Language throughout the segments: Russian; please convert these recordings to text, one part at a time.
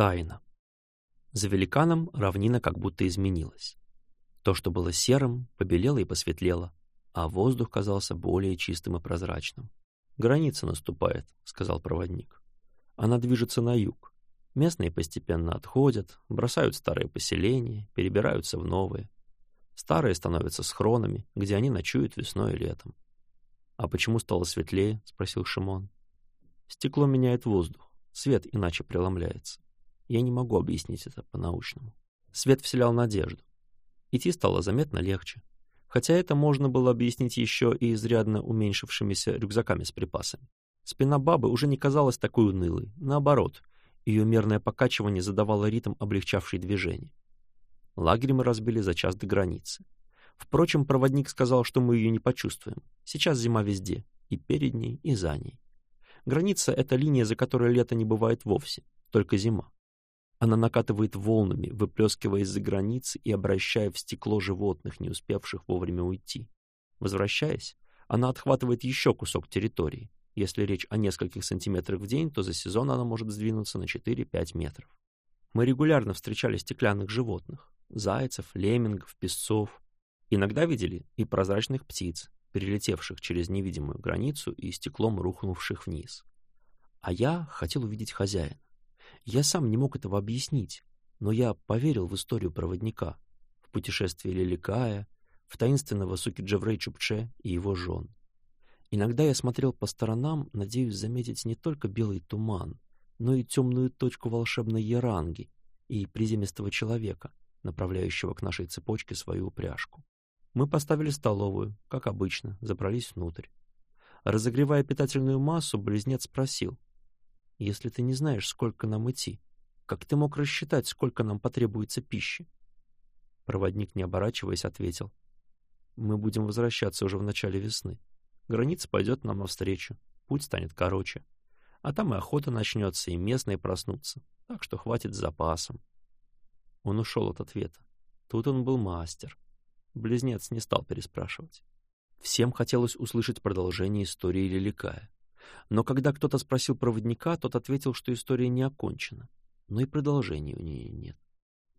тайна. За великаном равнина как будто изменилась. То, что было серым, побелело и посветлело, а воздух казался более чистым и прозрачным. «Граница наступает», — сказал проводник. «Она движется на юг. Местные постепенно отходят, бросают старые поселения, перебираются в новые. Старые становятся схронами, где они ночуют весной и летом. «А почему стало светлее?» — спросил Шимон. «Стекло меняет воздух, свет иначе преломляется я не могу объяснить это по-научному. Свет вселял надежду. Идти стало заметно легче. Хотя это можно было объяснить еще и изрядно уменьшившимися рюкзаками с припасами. Спина бабы уже не казалась такой унылой. Наоборот, ее мерное покачивание задавало ритм, облегчавший движение. Лагерь мы разбили за час до границы. Впрочем, проводник сказал, что мы ее не почувствуем. Сейчас зима везде, и перед ней, и за ней. Граница — это линия, за которой лето не бывает вовсе, только зима. Она накатывает волнами, выплескивая из-за границ и обращая в стекло животных, не успевших вовремя уйти. Возвращаясь, она отхватывает еще кусок территории. Если речь о нескольких сантиметрах в день, то за сезон она может сдвинуться на 4-5 метров. Мы регулярно встречали стеклянных животных — зайцев, леммингов, песцов. Иногда видели и прозрачных птиц, перелетевших через невидимую границу и стеклом рухнувших вниз. А я хотел увидеть хозяина. Я сам не мог этого объяснить, но я поверил в историю проводника, в путешествие Леликая, в таинственного суки Джеврей Чупче и его жен. Иногда я смотрел по сторонам, надеясь заметить не только белый туман, но и темную точку волшебной яранги и приземистого человека, направляющего к нашей цепочке свою упряжку. Мы поставили столовую, как обычно, забрались внутрь. Разогревая питательную массу, близнец спросил — если ты не знаешь, сколько нам идти? Как ты мог рассчитать, сколько нам потребуется пищи?» Проводник, не оборачиваясь, ответил. «Мы будем возвращаться уже в начале весны. Граница пойдет нам навстречу, путь станет короче. А там и охота начнется, и местные проснутся, так что хватит с запасом». Он ушел от ответа. Тут он был мастер. Близнец не стал переспрашивать. Всем хотелось услышать продолжение истории Леликая. Но когда кто-то спросил проводника, тот ответил, что история не окончена, но и продолжения у нее нет.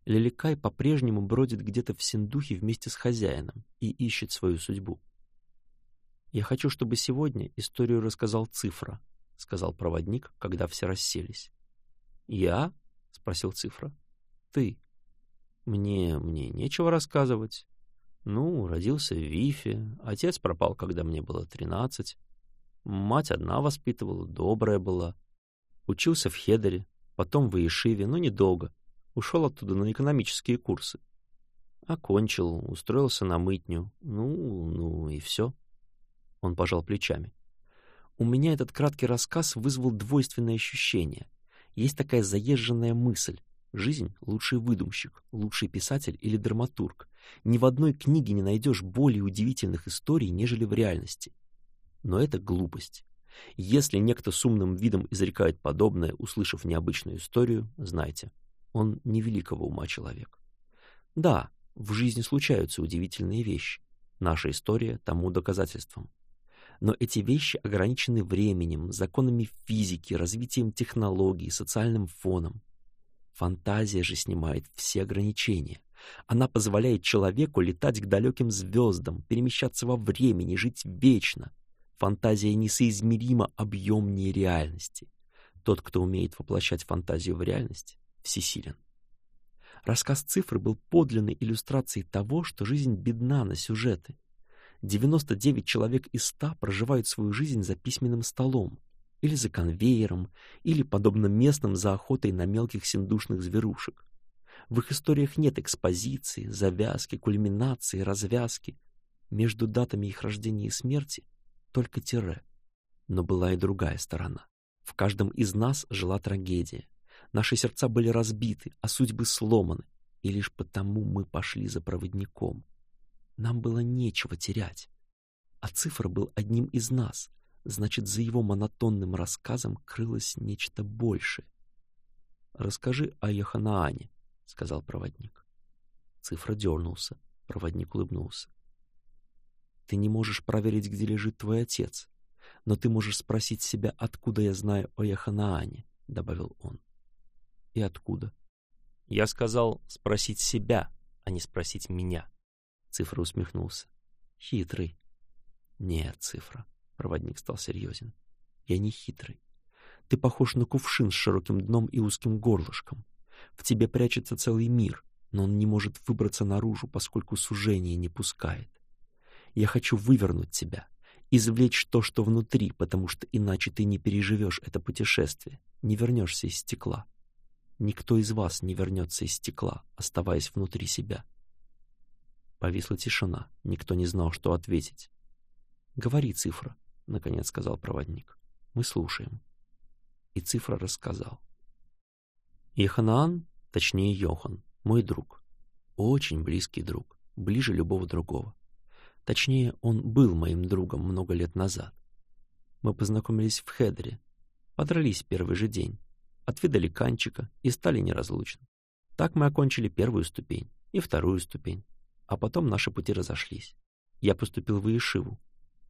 Леликай по-прежнему бродит где-то в Синдухе вместе с хозяином и ищет свою судьбу. «Я хочу, чтобы сегодня историю рассказал Цифра», — сказал проводник, когда все расселись. «Я?» — спросил Цифра. «Ты?» «Мне... мне нечего рассказывать. Ну, родился в Вифе, отец пропал, когда мне было тринадцать. Мать одна воспитывала, добрая была. Учился в Хедере, потом в Ишиве, но недолго. Ушел оттуда на экономические курсы. Окончил, устроился на мытню. Ну, ну и все. Он пожал плечами. У меня этот краткий рассказ вызвал двойственное ощущение. Есть такая заезженная мысль. Жизнь — лучший выдумщик, лучший писатель или драматург. Ни в одной книге не найдешь более удивительных историй, нежели в реальности. Но это глупость. Если некто с умным видом изрекает подобное, услышав необычную историю, знайте, он невеликого ума человек. Да, в жизни случаются удивительные вещи. Наша история тому доказательством. Но эти вещи ограничены временем, законами физики, развитием технологий, социальным фоном. Фантазия же снимает все ограничения. Она позволяет человеку летать к далеким звездам, перемещаться во времени, жить вечно. Фантазия несоизмерима объем нереальности. Тот, кто умеет воплощать фантазию в реальность, всесилен. Рассказ цифры был подлинной иллюстрацией того, что жизнь бедна на сюжеты. 99 человек из 100 проживают свою жизнь за письменным столом, или за конвейером, или, подобно местным, за охотой на мелких синдушных зверушек. В их историях нет экспозиции, завязки, кульминации, развязки. Между датами их рождения и смерти только тире. Но была и другая сторона. В каждом из нас жила трагедия. Наши сердца были разбиты, а судьбы сломаны. И лишь потому мы пошли за проводником. Нам было нечего терять. А цифр был одним из нас. Значит, за его монотонным рассказом крылось нечто большее. «Расскажи о Яханаане», — сказал проводник. Цифра дернулся. Проводник улыбнулся. Ты не можешь проверить, где лежит твой отец, но ты можешь спросить себя, откуда я знаю о Яханаане, — добавил он. — И откуда? — Я сказал спросить себя, а не спросить меня. Цифра усмехнулся. — Хитрый. — Нет, Цифра, — проводник стал серьезен. — Я не хитрый. Ты похож на кувшин с широким дном и узким горлышком. В тебе прячется целый мир, но он не может выбраться наружу, поскольку сужение не пускает. Я хочу вывернуть тебя, извлечь то, что внутри, потому что иначе ты не переживешь это путешествие, не вернешься из стекла. Никто из вас не вернется из стекла, оставаясь внутри себя. Повисла тишина, никто не знал, что ответить. «Говори, цифра», — наконец сказал проводник. «Мы слушаем». И цифра рассказал. «Еханаан, точнее Йохан, мой друг, очень близкий друг, ближе любого другого. Точнее, он был моим другом много лет назад. Мы познакомились в Хедре, подрались первый же день, отведали канчика и стали неразлучны. Так мы окончили первую ступень и вторую ступень, а потом наши пути разошлись. Я поступил в Иешиву.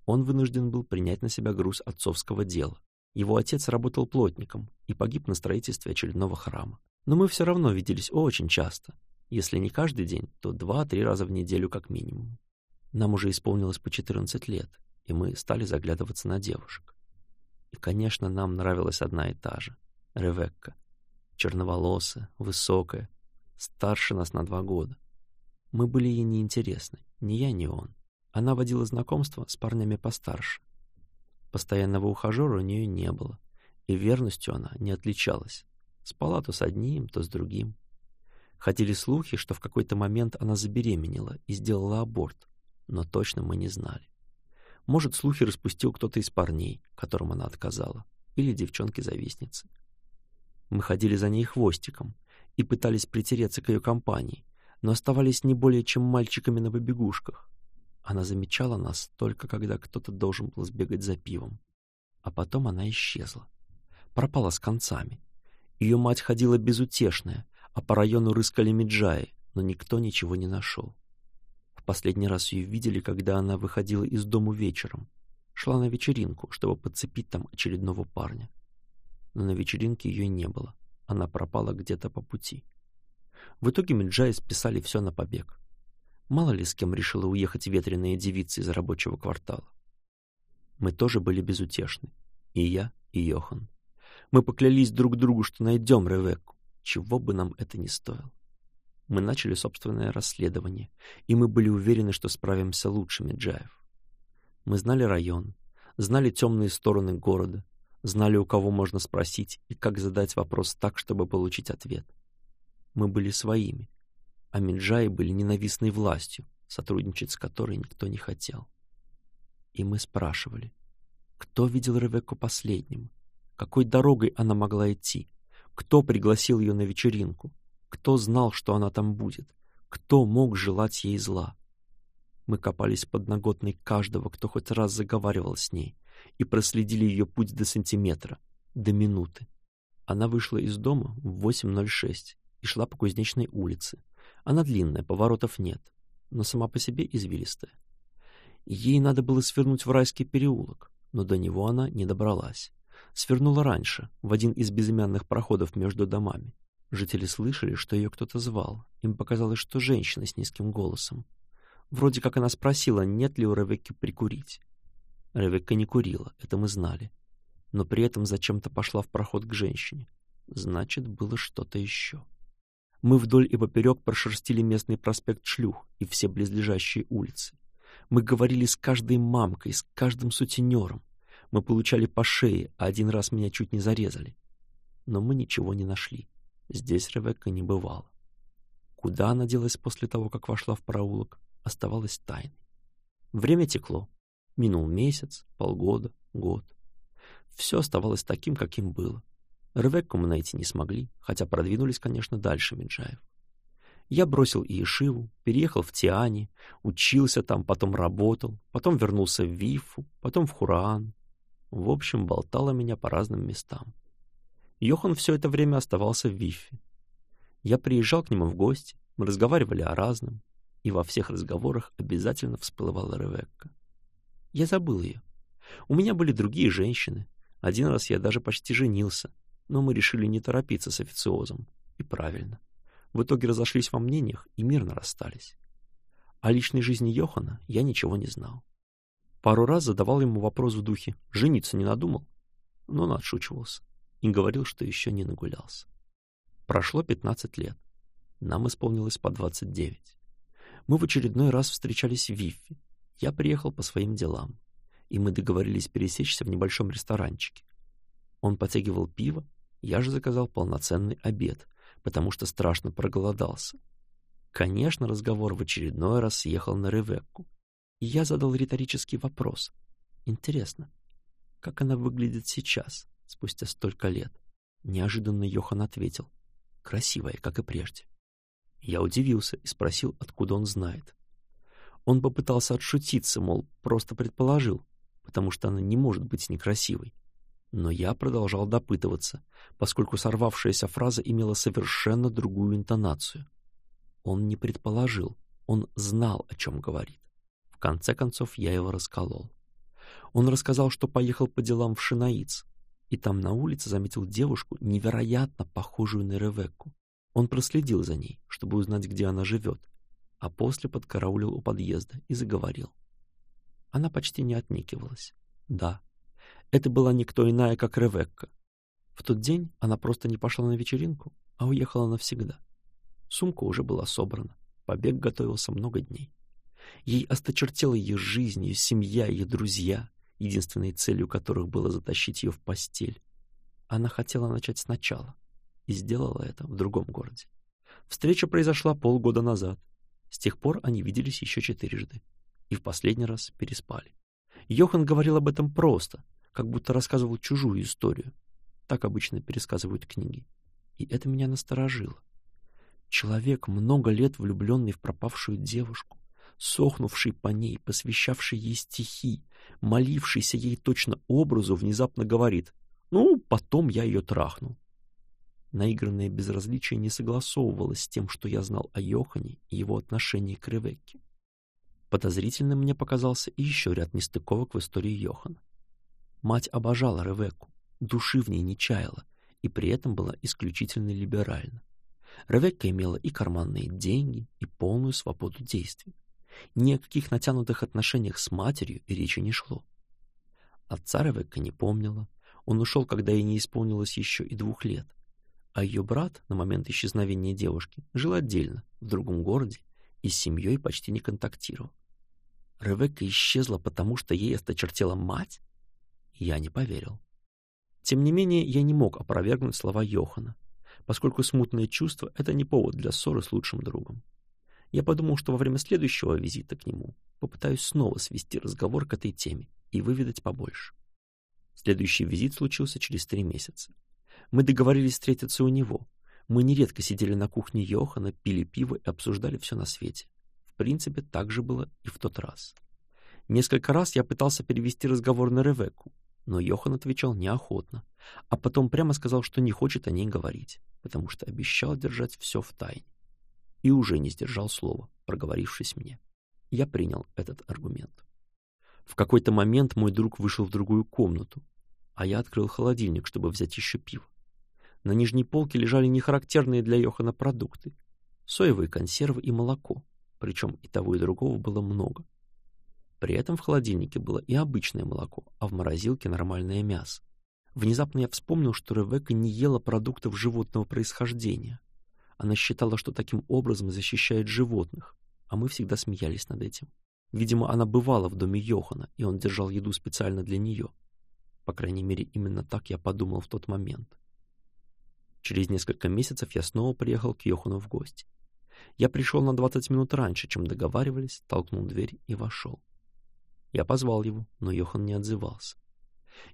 Он вынужден был принять на себя груз отцовского дела. Его отец работал плотником и погиб на строительстве очередного храма. Но мы все равно виделись очень часто. Если не каждый день, то два-три раза в неделю как минимум. Нам уже исполнилось по 14 лет, и мы стали заглядываться на девушек. И, конечно, нам нравилась одна и та же — Ревекка. Черноволосая, высокая, старше нас на два года. Мы были ей неинтересны, ни я, ни он. Она водила знакомство с парнями постарше. Постоянного ухажера у нее не было, и верностью она не отличалась. Спала то с одним, то с другим. Ходили слухи, что в какой-то момент она забеременела и сделала аборт но точно мы не знали. Может, слухи распустил кто-то из парней, которым она отказала, или девчонки-завистницы. Мы ходили за ней хвостиком и пытались притереться к ее компании, но оставались не более чем мальчиками на побегушках. Она замечала нас только когда кто-то должен был сбегать за пивом. А потом она исчезла. Пропала с концами. Ее мать ходила безутешная, а по району рыскали меджаи, но никто ничего не нашел. Последний раз ее видели, когда она выходила из дому вечером. Шла на вечеринку, чтобы подцепить там очередного парня. Но на вечеринке ее не было. Она пропала где-то по пути. В итоге Меджай списали все на побег. Мало ли с кем решила уехать ветреная девица из рабочего квартала. Мы тоже были безутешны. И я, и Йохан. Мы поклялись друг другу, что найдем Ревекку, чего бы нам это ни стоило мы начали собственное расследование, и мы были уверены, что справимся лучше Меджаев. Мы знали район, знали темные стороны города, знали, у кого можно спросить и как задать вопрос так, чтобы получить ответ. Мы были своими, а Меджаи были ненавистной властью, сотрудничать с которой никто не хотел. И мы спрашивали, кто видел Ревекку последним, какой дорогой она могла идти, кто пригласил ее на вечеринку — кто знал, что она там будет? Кто мог желать ей зла? Мы копались под ноготной каждого, кто хоть раз заговаривал с ней, и проследили ее путь до сантиметра, до минуты. Она вышла из дома в 8.06 и шла по Кузнечной улице. Она длинная, поворотов нет, но сама по себе извилистая. Ей надо было свернуть в райский переулок, но до него она не добралась. Свернула раньше, в один из безымянных проходов между домами. Жители слышали, что ее кто-то звал. Им показалось, что женщина с низким голосом. Вроде как она спросила, нет ли у Ревекки прикурить. Ревекка не курила, это мы знали. Но при этом зачем-то пошла в проход к женщине. Значит, было что-то еще. Мы вдоль и поперек прошерстили местный проспект Шлюх и все близлежащие улицы. Мы говорили с каждой мамкой, с каждым сутенером. Мы получали по шее, а один раз меня чуть не зарезали. Но мы ничего не нашли. Здесь Ревекка не бывала. Куда она делась после того, как вошла в проулок, оставалось тайной. Время текло. Минул месяц, полгода, год. Все оставалось таким, каким было. Ревекку мы найти не смогли, хотя продвинулись, конечно, дальше Минджаев. Я бросил Иешиву, переехал в Тиане, учился там, потом работал, потом вернулся в Вифу, потом в Хуран. В общем, болтало меня по разным местам. Йохан все это время оставался в Вифе. Я приезжал к нему в гости, мы разговаривали о разном, и во всех разговорах обязательно всплывала Ревекка. Я забыл ее. У меня были другие женщины. Один раз я даже почти женился, но мы решили не торопиться с официозом. И правильно. В итоге разошлись во мнениях и мирно расстались. О личной жизни Йохана я ничего не знал. Пару раз задавал ему вопрос в духе «жениться не надумал?», но он отшучивался и говорил, что еще не нагулялся. Прошло 15 лет. Нам исполнилось по 29. Мы в очередной раз встречались в Виффе. Я приехал по своим делам, и мы договорились пересечься в небольшом ресторанчике. Он потягивал пиво, я же заказал полноценный обед, потому что страшно проголодался. Конечно, разговор в очередной раз съехал на Ревекку, и я задал риторический вопрос. Интересно, как она выглядит сейчас? спустя столько лет. Неожиданно Йохан ответил. Красивая, как и прежде. Я удивился и спросил, откуда он знает. Он попытался отшутиться, мол, просто предположил, потому что она не может быть некрасивой. Но я продолжал допытываться, поскольку сорвавшаяся фраза имела совершенно другую интонацию. Он не предположил, он знал, о чем говорит. В конце концов, я его расколол. Он рассказал, что поехал по делам в Шинаиц, и там на улице заметил девушку невероятно похожую на Ревекку. Он проследил за ней, чтобы узнать, где она живет, а после подкараулил у подъезда и заговорил. Она почти не отникивалась. Да, это была никто иная, как Ревекка. В тот день она просто не пошла на вечеринку, а уехала навсегда. Сумка уже была собрана, побег готовился много дней. Ей осточертела ее жизнь, ее семья, ее друзья — единственной целью которых было затащить ее в постель. Она хотела начать сначала и сделала это в другом городе. Встреча произошла полгода назад. С тех пор они виделись еще четырежды и в последний раз переспали. Йохан говорил об этом просто, как будто рассказывал чужую историю. Так обычно пересказывают книги. И это меня насторожило. Человек, много лет влюбленный в пропавшую девушку, сохнувший по ней, посвящавший ей стихи, молившийся ей точно образу, внезапно говорит «Ну, потом я ее трахну». Наигранное безразличие не согласовывалось с тем, что я знал о Йохане и его отношении к Ревекке. Подозрительным мне показался и еще ряд нестыковок в истории Йохана. Мать обожала Ревекку, души в ней не чаяла, и при этом была исключительно либеральна. Ревекка имела и карманные деньги, и полную свободу действий ни о каких натянутых отношениях с матерью и речи не шло. От царевека не помнила, он ушел, когда ей не исполнилось еще и двух лет, а ее брат на момент исчезновения девушки жил отдельно, в другом городе, и с семьей почти не контактировал. Ревекка исчезла, потому что ей осточертела мать? Я не поверил. Тем не менее, я не мог опровергнуть слова Йохана, поскольку смутное чувство — это не повод для ссоры с лучшим другом. Я подумал, что во время следующего визита к нему попытаюсь снова свести разговор к этой теме и выведать побольше. Следующий визит случился через три месяца. Мы договорились встретиться у него. Мы нередко сидели на кухне Йохана, пили пиво и обсуждали все на свете. В принципе, так же было и в тот раз. Несколько раз я пытался перевести разговор на Ревекку, но Йохан отвечал неохотно, а потом прямо сказал, что не хочет о ней говорить, потому что обещал держать все в тайне и уже не сдержал слова, проговорившись мне. Я принял этот аргумент. В какой-то момент мой друг вышел в другую комнату, а я открыл холодильник, чтобы взять еще пиво. На нижней полке лежали нехарактерные для Йохана продукты — соевые консервы и молоко, причем и того, и другого было много. При этом в холодильнике было и обычное молоко, а в морозилке нормальное мясо. Внезапно я вспомнил, что Ревека не ела продуктов животного происхождения — она считала, что таким образом защищает животных, а мы всегда смеялись над этим. Видимо, она бывала в доме Йохана, и он держал еду специально для нее. По крайней мере, именно так я подумал в тот момент. Через несколько месяцев я снова приехал к Йохану в гости. Я пришел на 20 минут раньше, чем договаривались, толкнул дверь и вошел. Я позвал его, но Йохан не отзывался.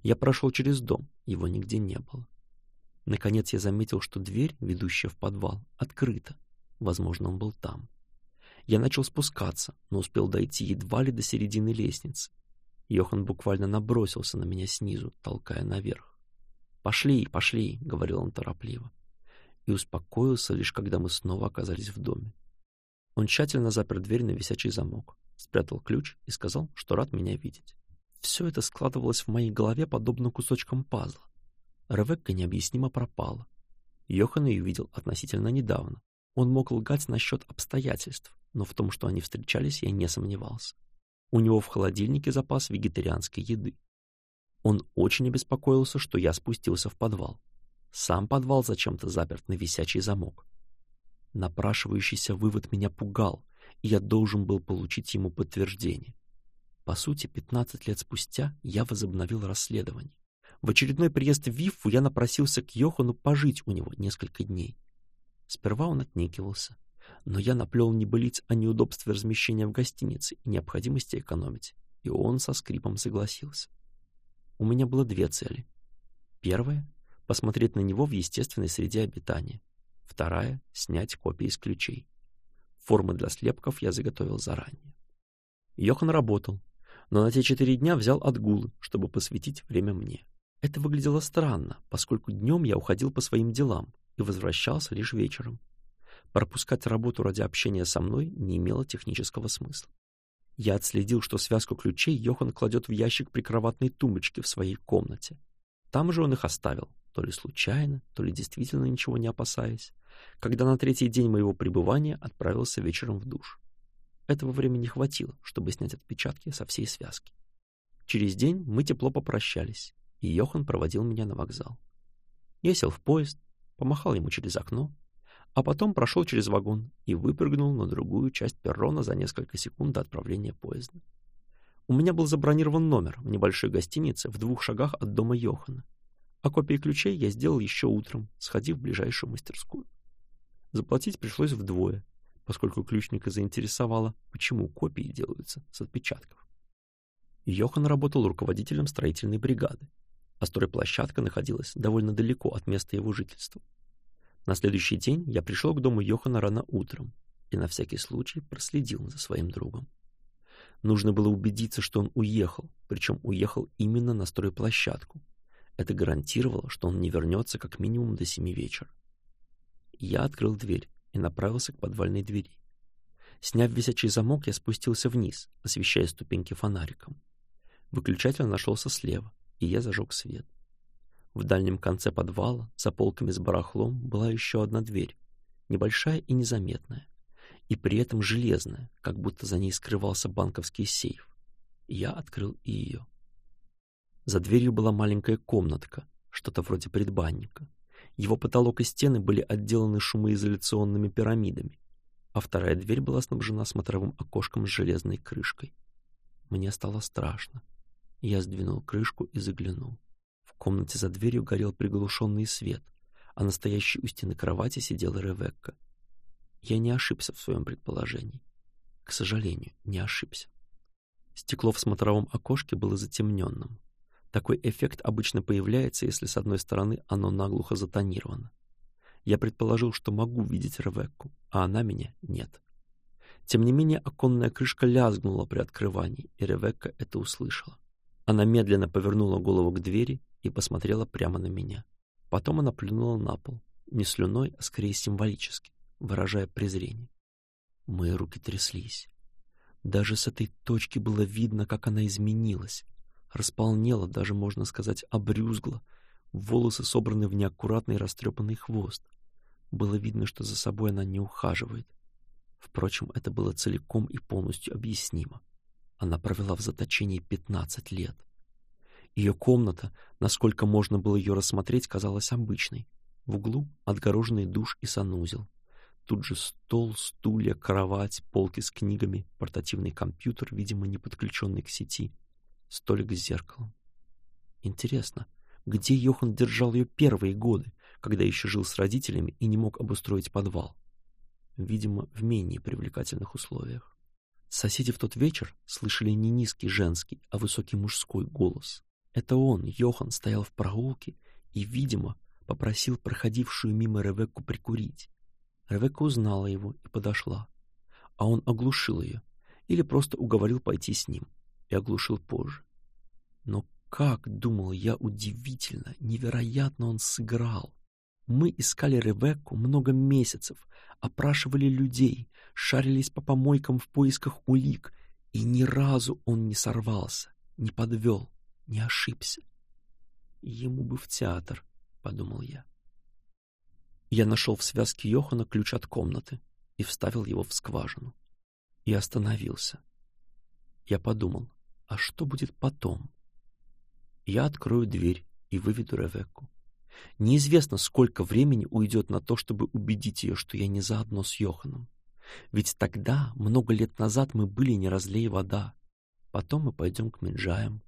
Я прошел через дом, его нигде не было. Наконец я заметил, что дверь, ведущая в подвал, открыта. Возможно, он был там. Я начал спускаться, но успел дойти едва ли до середины лестницы. Йохан буквально набросился на меня снизу, толкая наверх. «Пошли, пошли», — говорил он торопливо. И успокоился лишь, когда мы снова оказались в доме. Он тщательно запер дверь на висячий замок, спрятал ключ и сказал, что рад меня видеть. Все это складывалось в моей голове подобно кусочкам пазла. Ревекка необъяснимо пропала. Йохан ее видел относительно недавно. Он мог лгать насчет обстоятельств, но в том, что они встречались, я не сомневался. У него в холодильнике запас вегетарианской еды. Он очень обеспокоился, что я спустился в подвал. Сам подвал зачем-то заперт на висячий замок. Напрашивающийся вывод меня пугал, и я должен был получить ему подтверждение. По сути, 15 лет спустя я возобновил расследование. В очередной приезд в Вифу я напросился к Йохану пожить у него несколько дней. Сперва он отнекивался, но я наплел небылиц о неудобстве размещения в гостинице и необходимости экономить, и он со скрипом согласился. У меня было две цели. Первая — посмотреть на него в естественной среде обитания. Вторая — снять копии с ключей. Формы для слепков я заготовил заранее. Йохан работал, но на те четыре дня взял отгулы, чтобы посвятить время мне. Это выглядело странно, поскольку днем я уходил по своим делам и возвращался лишь вечером. Пропускать работу ради общения со мной не имело технического смысла. Я отследил, что связку ключей Йохан кладет в ящик прикроватной тумбочки в своей комнате. Там же он их оставил, то ли случайно, то ли действительно ничего не опасаясь, когда на третий день моего пребывания отправился вечером в душ. Этого времени хватило, чтобы снять отпечатки со всей связки. Через день мы тепло попрощались, и Йохан проводил меня на вокзал. Я сел в поезд, помахал ему через окно, а потом прошел через вагон и выпрыгнул на другую часть перрона за несколько секунд до отправления поезда. У меня был забронирован номер в небольшой гостинице в двух шагах от дома Йохана, а копии ключей я сделал еще утром, сходив в ближайшую мастерскую. Заплатить пришлось вдвое, поскольку ключника заинтересовало, почему копии делаются с отпечатков. Йохан работал руководителем строительной бригады, Асторы площадка находилась довольно далеко от места его жительства. На следующий день я пришел к дому Йохана рано утром и на всякий случай проследил за своим другом. Нужно было убедиться, что он уехал, причем уехал именно на стройплощадку. Это гарантировало, что он не вернется как минимум до семи вечера. Я открыл дверь и направился к подвальной двери. Сняв висячий замок, я спустился вниз, освещая ступеньки фонариком. Выключатель нашелся слева, и я зажег свет. В дальнем конце подвала, за полками с барахлом, была еще одна дверь, небольшая и незаметная, и при этом железная, как будто за ней скрывался банковский сейф. Я открыл и ее. За дверью была маленькая комнатка, что-то вроде предбанника. Его потолок и стены были отделаны шумоизоляционными пирамидами, а вторая дверь была снабжена смотровым окошком с железной крышкой. Мне стало страшно. Я сдвинул крышку и заглянул. В комнате за дверью горел приглушенный свет, а на стоящей у стены кровати сидела Ревекка. Я не ошибся в своем предположении. К сожалению, не ошибся. Стекло в смотровом окошке было затемненным. Такой эффект обычно появляется, если с одной стороны оно наглухо затонировано. Я предположил, что могу видеть Ревекку, а она меня нет. Тем не менее, оконная крышка лязгнула при открывании, и Ревекка это услышала. Она медленно повернула голову к двери и посмотрела прямо на меня. Потом она плюнула на пол, не слюной, а скорее символически, выражая презрение. Мои руки тряслись. Даже с этой точки было видно, как она изменилась. Располнела, даже, можно сказать, обрюзгла. Волосы собраны в неаккуратный растрепанный хвост. Было видно, что за собой она не ухаживает. Впрочем, это было целиком и полностью объяснимо. Она провела в заточении 15 лет. Ее комната, насколько можно было ее рассмотреть, казалась обычной. В углу отгороженный душ и санузел. Тут же стол, стулья, кровать, полки с книгами, портативный компьютер, видимо, не подключенный к сети, столик с зеркалом. Интересно, где Йохан держал ее первые годы, когда еще жил с родителями и не мог обустроить подвал? Видимо, в менее привлекательных условиях. Соседи в тот вечер слышали не низкий женский, а высокий мужской голос. Это он, Йохан, стоял в проулке и, видимо, попросил проходившую мимо Ревекку прикурить. Ревекка узнала его и подошла. А он оглушил ее или просто уговорил пойти с ним и оглушил позже. Но как, думал я, удивительно, невероятно он сыграл. Мы искали Ревекку много месяцев, опрашивали людей, шарились по помойкам в поисках улик, и ни разу он не сорвался, не подвел, не ошибся. «Ему бы в театр», — подумал я. Я нашел в связке Йохана ключ от комнаты и вставил его в скважину. И остановился. Я подумал, а что будет потом? Я открою дверь и выведу Ревекку. Неизвестно, сколько времени уйдет на то, чтобы убедить ее, что я не заодно с Йоханом. Ведь тогда, много лет назад, мы были не разлей вода. Потом мы пойдем к Минджаям.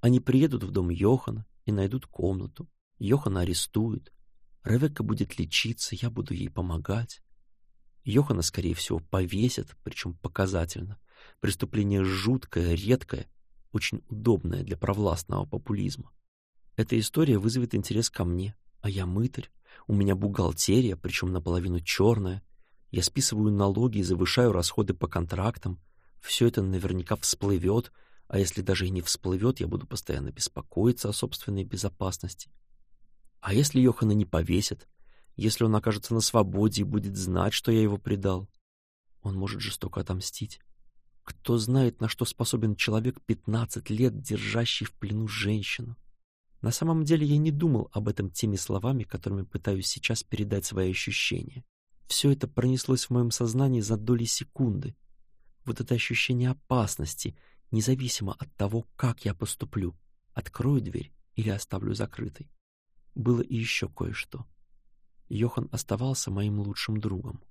Они приедут в дом Йохана и найдут комнату. Йохана арестуют. Ревекка будет лечиться, я буду ей помогать. Йохана, скорее всего, повесят, причем показательно. Преступление жуткое, редкое, очень удобное для провластного популизма. Эта история вызовет интерес ко мне, а я мытарь. У меня бухгалтерия, причем наполовину черная. Я списываю налоги и завышаю расходы по контрактам. Все это наверняка всплывет, а если даже и не всплывет, я буду постоянно беспокоиться о собственной безопасности. А если Йохана не повесят? Если он окажется на свободе и будет знать, что я его предал? Он может жестоко отомстить. Кто знает, на что способен человек 15 лет, держащий в плену женщину? На самом деле я не думал об этом теми словами, которыми пытаюсь сейчас передать свои ощущения. Все это пронеслось в моем сознании за доли секунды. Вот это ощущение опасности, независимо от того, как я поступлю, открою дверь или оставлю закрытой. Было и еще кое-что. Йохан оставался моим лучшим другом.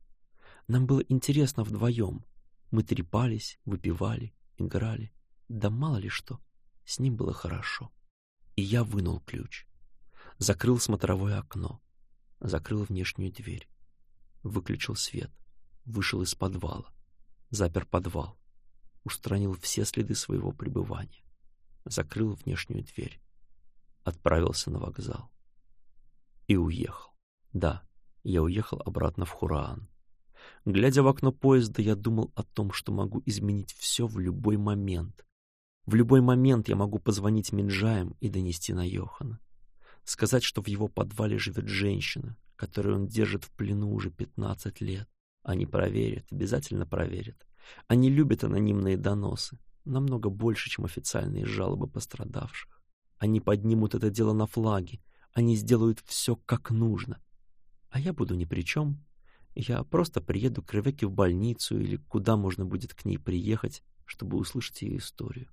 Нам было интересно вдвоем. Мы трепались, выпивали, играли. Да мало ли что, с ним было хорошо и я вынул ключ. Закрыл смотровое окно. Закрыл внешнюю дверь. Выключил свет. Вышел из подвала. Запер подвал. Устранил все следы своего пребывания. Закрыл внешнюю дверь. Отправился на вокзал. И уехал. Да, я уехал обратно в Хураан. Глядя в окно поезда, я думал о том, что могу изменить все в любой момент. В любой момент я могу позвонить Минджаем и донести на Йохана. Сказать, что в его подвале живет женщина, которую он держит в плену уже 15 лет. Они проверят, обязательно проверят. Они любят анонимные доносы, намного больше, чем официальные жалобы пострадавших. Они поднимут это дело на флаги, они сделают все как нужно. А я буду ни при чем. Я просто приеду к Ревекке в больницу или куда можно будет к ней приехать, чтобы услышать ее историю.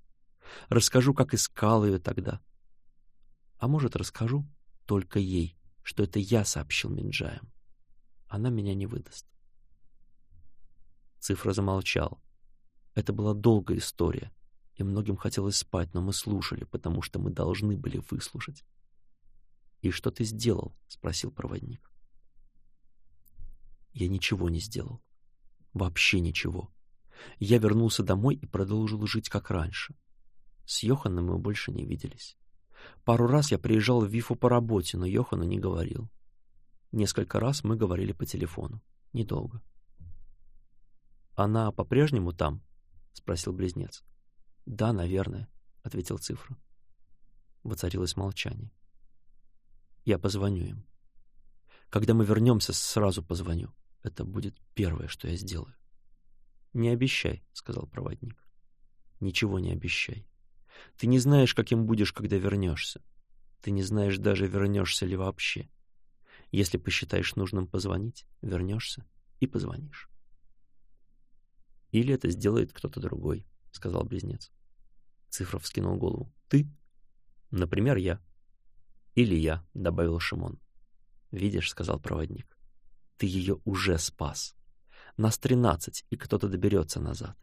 Расскажу, как искал ее тогда. А может, расскажу только ей, что это я сообщил Минджаем. Она меня не выдаст. Цифра замолчал. Это была долгая история, и многим хотелось спать, но мы слушали, потому что мы должны были выслушать. «И что ты сделал?» — спросил проводник. «Я ничего не сделал. Вообще ничего. Я вернулся домой и продолжил жить как раньше. С Йоханом мы больше не виделись. Пару раз я приезжал в Вифу по работе, но Йохану не говорил. Несколько раз мы говорили по телефону. Недолго. «Она по-прежнему там?» — спросил близнец. «Да, наверное», — ответил цифра. Воцарилось молчание. «Я позвоню им. Когда мы вернемся, сразу позвоню. Это будет первое, что я сделаю». «Не обещай», — сказал проводник. «Ничего не обещай. Ты не знаешь, каким будешь, когда вернешься. Ты не знаешь даже, вернешься ли вообще. Если посчитаешь нужным позвонить, вернешься и позвонишь. «Или это сделает кто-то другой», — сказал близнец. Цифров вскинул голову. «Ты?» «Например, я». «Или я», — добавил Шимон. «Видишь», — сказал проводник, — «ты ее уже спас. Нас тринадцать, и кто-то доберется назад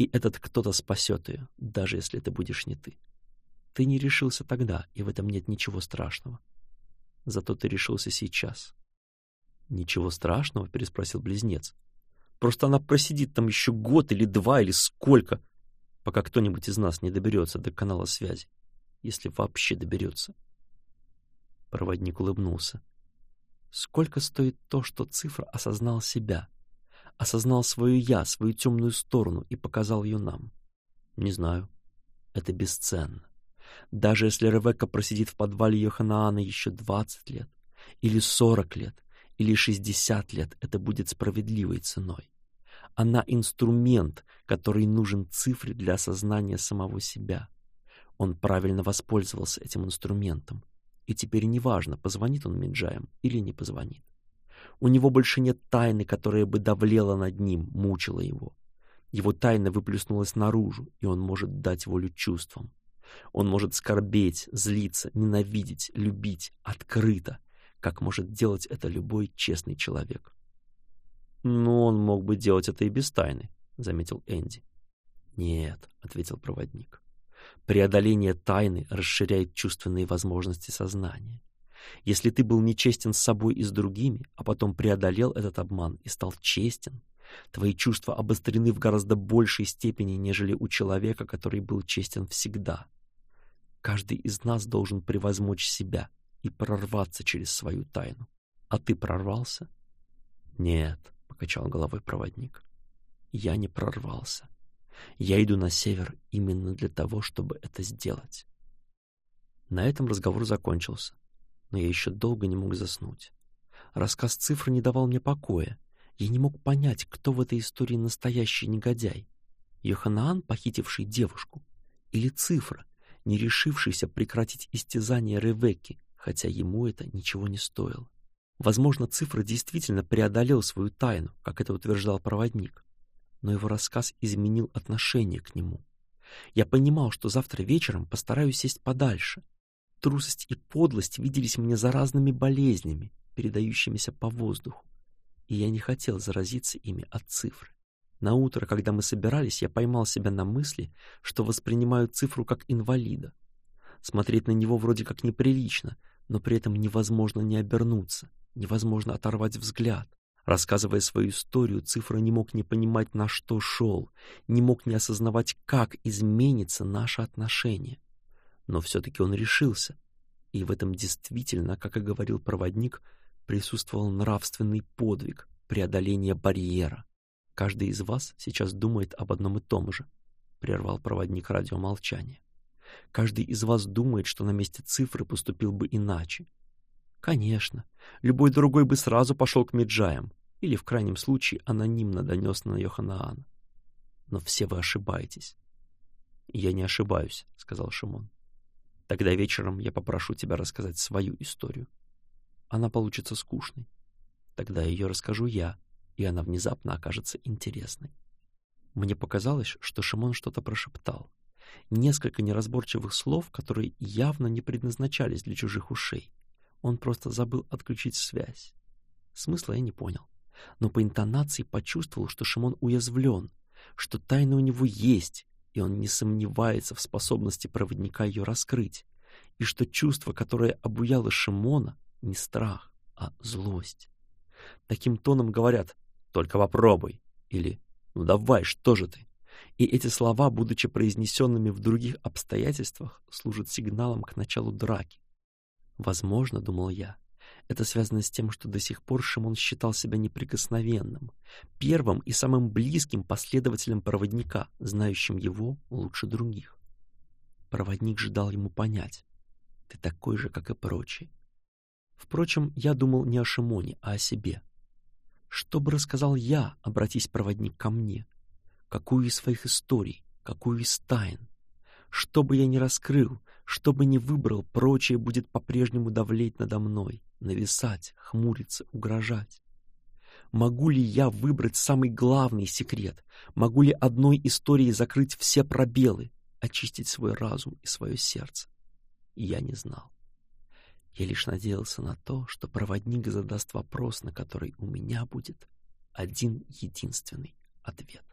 и этот кто-то спасет ее, даже если это будешь не ты. Ты не решился тогда, и в этом нет ничего страшного. Зато ты решился сейчас. «Ничего страшного?» — переспросил близнец. «Просто она просидит там еще год или два или сколько, пока кто-нибудь из нас не доберется до канала связи, если вообще доберется». Проводник улыбнулся. «Сколько стоит то, что цифра осознал себя?» осознал свою «я», свою темную сторону и показал ее нам? Не знаю. Это бесценно. Даже если Ревекка просидит в подвале Йоханаана еще 20 лет, или 40 лет, или 60 лет, это будет справедливой ценой. Она инструмент, который нужен цифре для осознания самого себя. Он правильно воспользовался этим инструментом. И теперь неважно, позвонит он Минджаем или не позвонит. У него больше нет тайны, которая бы давлела над ним, мучила его. Его тайна выплюснулась наружу, и он может дать волю чувствам. Он может скорбеть, злиться, ненавидеть, любить открыто, как может делать это любой честный человек. «Но он мог бы делать это и без тайны», — заметил Энди. «Нет», — ответил проводник. «Преодоление тайны расширяет чувственные возможности сознания. Если ты был нечестен с собой и с другими, а потом преодолел этот обман и стал честен, твои чувства обострены в гораздо большей степени, нежели у человека, который был честен всегда. Каждый из нас должен превозмочь себя и прорваться через свою тайну. А ты прорвался? Нет, — покачал головой проводник. Я не прорвался. Я иду на север именно для того, чтобы это сделать. На этом разговор закончился но я еще долго не мог заснуть. Рассказ цифр не давал мне покоя. Я не мог понять, кто в этой истории настоящий негодяй. Йоханаан, похитивший девушку, или цифра, не решившийся прекратить истязание Ревекки, хотя ему это ничего не стоило. Возможно, цифра действительно преодолел свою тайну, как это утверждал проводник, но его рассказ изменил отношение к нему. Я понимал, что завтра вечером постараюсь сесть подальше, трусость и подлость виделись мне за разными болезнями, передающимися по воздуху, и я не хотел заразиться ими от цифры. На утро, когда мы собирались, я поймал себя на мысли, что воспринимаю цифру как инвалида. Смотреть на него вроде как неприлично, но при этом невозможно не обернуться, невозможно оторвать взгляд. Рассказывая свою историю, цифра не мог не понимать, на что шел, не мог не осознавать, как изменится наше отношение но все-таки он решился, и в этом действительно, как и говорил проводник, присутствовал нравственный подвиг преодоления барьера. «Каждый из вас сейчас думает об одном и том же», — прервал проводник радиомолчания. «Каждый из вас думает, что на месте цифры поступил бы иначе». «Конечно, любой другой бы сразу пошел к Меджаям», или, в крайнем случае, анонимно донес на Йоханаана. Но все вы ошибаетесь. — Я не ошибаюсь, — сказал Шимон. Тогда вечером я попрошу тебя рассказать свою историю. Она получится скучной. Тогда ее расскажу я, и она внезапно окажется интересной. Мне показалось, что Шимон что-то прошептал. Несколько неразборчивых слов, которые явно не предназначались для чужих ушей. Он просто забыл отключить связь. Смысла я не понял, но по интонации почувствовал, что Шимон уязвлен, что тайна у него есть, и он не сомневается в способности проводника ее раскрыть, и что чувство, которое обуяло Шимона, не страх, а злость. Таким тоном говорят «только попробуй» или «ну давай, что же ты?» И эти слова, будучи произнесенными в других обстоятельствах, служат сигналом к началу драки. Возможно, думал я, это связано с тем, что до сих пор Шимон считал себя неприкосновенным, первым и самым близким последователем проводника, знающим его лучше других. Проводник же дал ему понять, ты такой же, как и прочие. Впрочем, я думал не о Шимоне, а о себе. Что бы рассказал я, обратись проводник ко мне? Какую из своих историй, какую из тайн? Что бы я ни раскрыл, что бы ни выбрал, прочее будет по-прежнему давлеть надо мной — нависать, хмуриться, угрожать. Могу ли я выбрать самый главный секрет? Могу ли одной историей закрыть все пробелы, очистить свой разум и свое сердце? Я не знал. Я лишь надеялся на то, что проводник задаст вопрос, на который у меня будет один единственный ответ.